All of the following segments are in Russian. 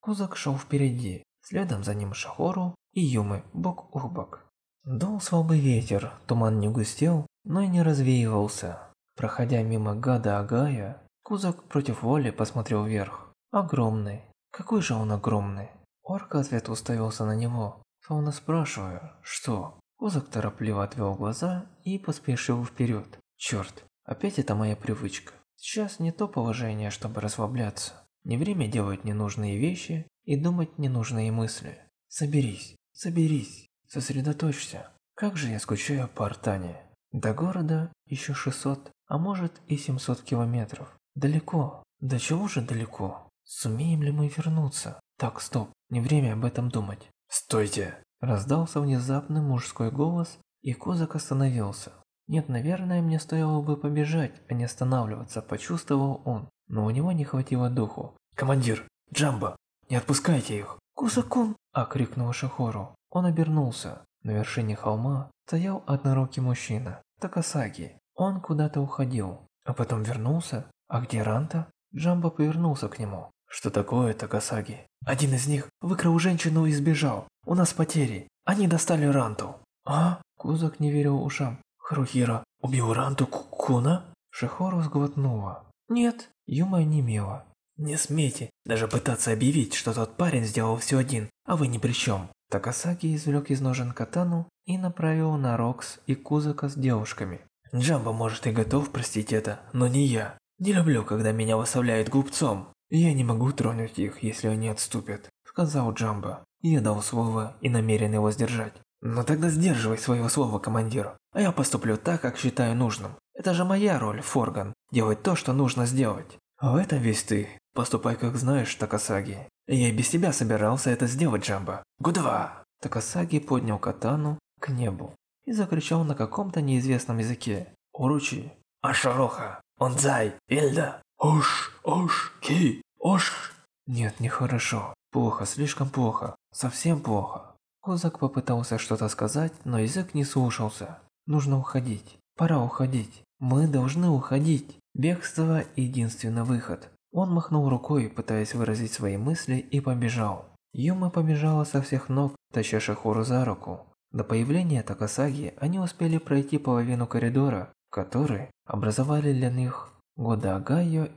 Кузак шел впереди, следом за ним Шахору и Юмы бок о бок. Дул слабый ветер, туман не густел, но и не развеивался. Проходя мимо гада Агая, Кузак против воли посмотрел вверх. Огромный. Какой же он огромный. Орк ответ уставился на него, словно спрашивая, что. Кузак торопливо отвел глаза и поспешил вперед. Черт, опять это моя привычка. Сейчас не то положение, чтобы расслабляться. Не время делать ненужные вещи и думать ненужные мысли. Соберись, соберись, сосредоточься. Как же я скучаю по Артане. До города еще 600, а может и 700 километров. Далеко. До чего же далеко? Сумеем ли мы вернуться? Так, стоп, не время об этом думать. Стойте! Раздался внезапный мужской голос, и Козак остановился. Нет, наверное, мне стоило бы побежать, а не останавливаться, почувствовал он, но у него не хватило духу. «Командир! Джамбо! Не отпускайте их!» «Кусакун!» – окрикнул Шахору. Он обернулся. На вершине холма стоял однорукий мужчина, Такасаги. Он куда-то уходил, а потом вернулся. А где Ранта? Джамбо повернулся к нему. «Что такое, Такасаги?» «Один из них выкрал женщину и сбежал. У нас потери. Они достали Ранту». «А?» Кузак не верил ушам. Харухира убил Ранту Куна? Шихору сглотнула. Нет, Юма не мила. Не смейте даже пытаться объявить, что тот парень сделал все один, а вы ни при чем. Такасаки извлек из ножен катану и направил на Рокс и Кузака с девушками. Джамбо может и готов простить это, но не я. Не люблю, когда меня выставляют глупцом. Я не могу тронуть их, если они отступят, сказал Джамбо. Я дал слово и намерен его сдержать. Но тогда сдерживай своего слова, командир. А я поступлю так, как считаю нужным. Это же моя роль, Форган. Делать то, что нужно сделать. В этом весь ты. Поступай, как знаешь, Такасаги. Я и без тебя собирался это сделать, Джамбо. Гудва! Такасаги поднял катану к небу и закричал на каком-то неизвестном языке. Уручи. Ашароха. Онзай. Ильда. Ош. Ош. Ки. Ош. Нет, нехорошо. Плохо, слишком плохо. Совсем плохо. Козак попытался что-то сказать, но язык не слушался. Нужно уходить. Пора уходить. Мы должны уходить. Бегство – единственный выход. Он махнул рукой, пытаясь выразить свои мысли, и побежал. Юма побежала со всех ног, таща Шахуру за руку. До появления Такасаги они успели пройти половину коридора, который образовали для них Года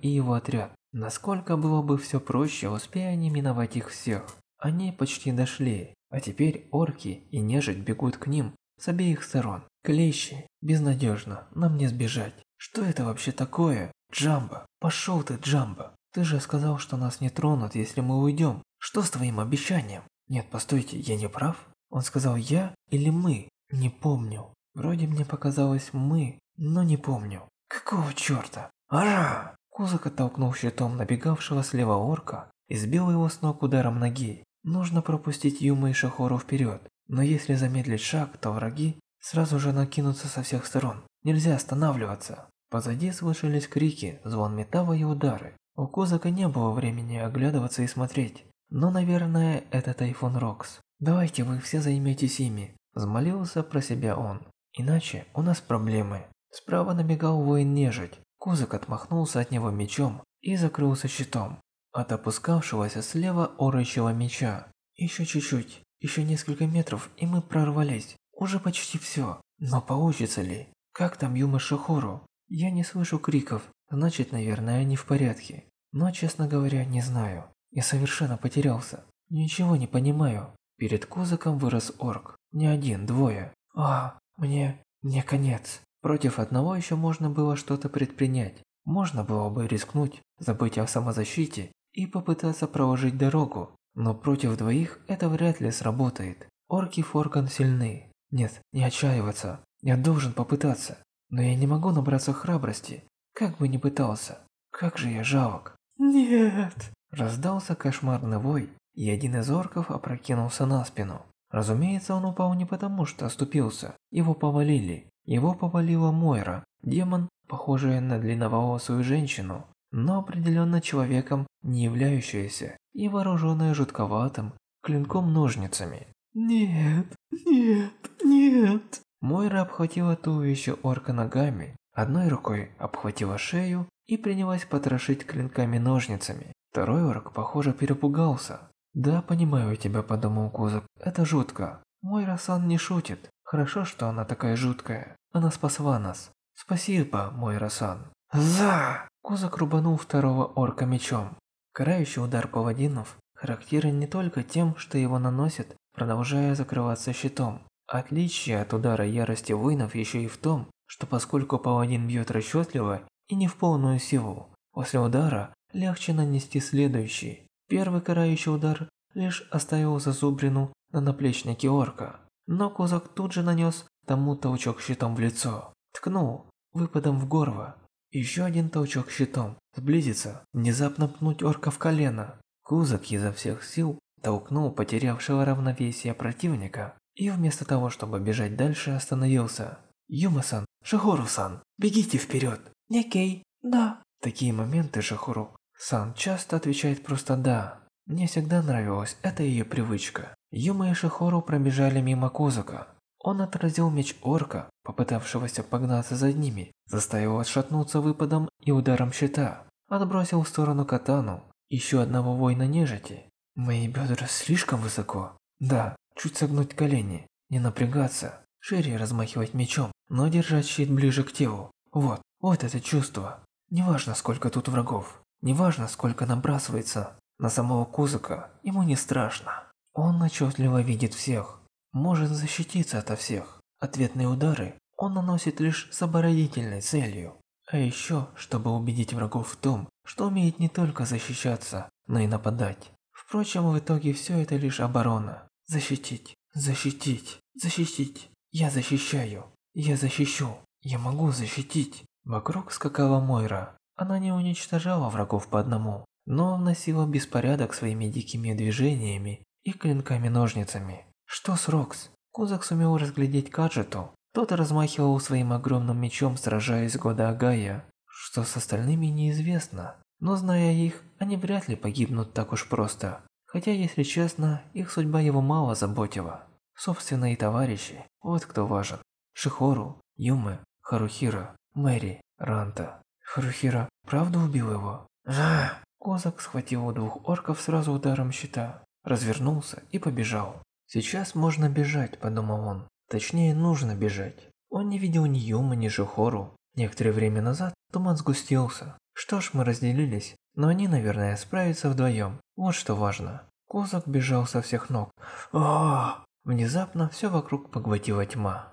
и его отряд. Насколько было бы все проще, успея они миновать их всех. Они почти дошли, а теперь орки и нежить бегут к ним с обеих сторон. Клещи, безнадежно, нам не сбежать. Что это вообще такое? Джамбо, пошел ты, Джамбо. Ты же сказал, что нас не тронут, если мы уйдем. Что с твоим обещанием? Нет, постойте, я не прав? Он сказал я или мы? Не помню. Вроде мне показалось мы, но не помню. Какого черта? Ара! Кузак оттолкнул щитом набегавшего слева орка и сбил его с ног ударом ноги. Нужно пропустить Юма и Шахору вперед, но если замедлить шаг, то враги сразу же накинутся со всех сторон. Нельзя останавливаться. Позади слышались крики, звон металла и удары. У Козака не было времени оглядываться и смотреть. Но, наверное, это Тайфун Рокс. «Давайте вы все займетесь ими», – взмолился про себя он. «Иначе у нас проблемы». Справа набегал воин-нежить. Козак отмахнулся от него мечом и закрылся щитом от опускавшегося слева орочего меча. Еще чуть-чуть, еще несколько метров, и мы прорвались. Уже почти все. Но получится ли? Как там Юма Шихору? Я не слышу криков, значит, наверное, они в порядке. Но, честно говоря, не знаю. Я совершенно потерялся. Ничего не понимаю. Перед Козаком вырос орк. Не один, двое. А, мне... мне конец. Против одного еще можно было что-то предпринять. Можно было бы рискнуть, забыть о самозащите и попытаться проложить дорогу, но против двоих это вряд ли сработает. Орки Форган сильны. Нет, не отчаиваться. Я должен попытаться. Но я не могу набраться храбрости. Как бы ни пытался. Как же я жалок. Нет! Раздался кошмарный вой, и один из орков опрокинулся на спину. Разумеется, он упал не потому, что оступился. Его повалили. Его повалила Мойра, демон, похожая на длинноволосую женщину, но определенно человеком, не являющаяся и вооруженная жутковатым клинком-ножницами. «Нет, нет, нет!» Мойра обхватила туловище орка ногами, одной рукой обхватила шею и принялась потрошить клинками-ножницами. Второй орк, похоже, перепугался. Да, понимаю тебя, подумал Кузак. Это жутко. Мой Расан не шутит. Хорошо, что она такая жуткая. Она спасла нас. Спасибо, мой Расан. За! Кузак рубанул второго орка мечом. Карающий удар паладинов характерен не только тем, что его наносят, продолжая закрываться щитом. Отличие от удара ярости воинов еще и в том, что поскольку паладин бьет расчетливо и не в полную силу, после удара легче нанести следующий. Первый карающий удар лишь оставил зазубрину на наплечнике орка, но Козак тут же нанес тому толчок щитом в лицо. Ткнул, выпадом в горло. Еще один толчок щитом, сблизиться, внезапно пнуть орка в колено. Кузак изо всех сил толкнул потерявшего равновесие противника и вместо того, чтобы бежать дальше, остановился. Юма-сан, Шихору-сан, бегите вперед. Некей, да. В такие моменты Шихору Сан часто отвечает просто «да». Мне всегда нравилась эта ее привычка. Юма и Шихору пробежали мимо Козака. Он отразил меч орка, попытавшегося погнаться за ними, заставил отшатнуться выпадом и ударом щита, отбросил в сторону катану, еще одного воина нежити. Мои бедра слишком высоко. Да, чуть согнуть колени, не напрягаться, шире размахивать мечом, но держать щит ближе к телу. Вот, вот это чувство. Неважно, сколько тут врагов, неважно, сколько набрасывается на самого Кузака, ему не страшно. Он отчетливо видит всех, может защититься ото всех. Ответные удары он наносит лишь с оборонительной целью. А еще, чтобы убедить врагов в том, что умеет не только защищаться, но и нападать. Впрочем, в итоге все это лишь оборона. Защитить, защитить, защитить. Я защищаю, я защищу, я могу защитить. Вокруг скакала Мойра. Она не уничтожала врагов по одному, но вносила беспорядок своими дикими движениями и клинками-ножницами. Что с Рокс? Кузак сумел разглядеть Каджету. Тот размахивал своим огромным мечом, сражаясь с Года Агая. Что с остальными неизвестно, но зная их, они вряд ли погибнут так уж просто. Хотя, если честно, их судьба его мало заботила. Собственные товарищи, вот кто важен. Шихору, Юме, Харухира, Мэри, Ранта. Харухира правда убил его? А! Козак схватил у двух орков сразу ударом щита, развернулся и побежал. Сейчас можно бежать, подумал он. Точнее, нужно бежать. Он не видел ни Юмы, ни Шихору. Некоторое время назад туман сгустился. Что ж, мы разделились, но они, наверное, справятся вдвоем. Вот что важно. Козак бежал со всех ног. А! Внезапно все вокруг поглотила тьма.